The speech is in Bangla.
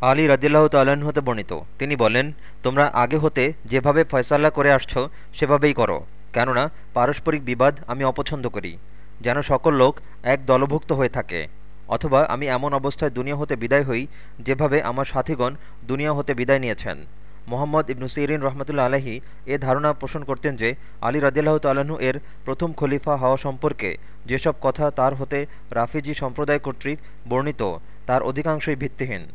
আলী রাদিল্লাহ তাল্লাহ্ন হতে বর্ণিত। তিনি বলেন, তোমরা আগে হতে যেভাবে ফয়সাল্লা করে আসছ, সেভাবেই করো। কেননা, পারস্পরিক বিবাদ আমি অপছন্দ করি। যেন সকল লোক এক দলভুক্ত হয়ে থাকে। অথবা আমি এমন অবস্থায় দুনিয়া হতে বিদায় হই, যেভাবে আমার সাথীগণ দুনিয়া হতে বিদায় নিয়েছেন। মোহাম্মদ ইবনু সিরিন রহমতুল্লা আলহী এ ধারণা পোষণ করতেন যে, আলী রাজিল্লাহ তাল্লাহ্ন এর প্রথম খলিফা হওয়া সম্পর্কে যেসব কথা তার হতে রাফিজি সম্প্রদায় কর্তৃক বর্ণিত, তার অধিকাংশই ভিত্তিহীন।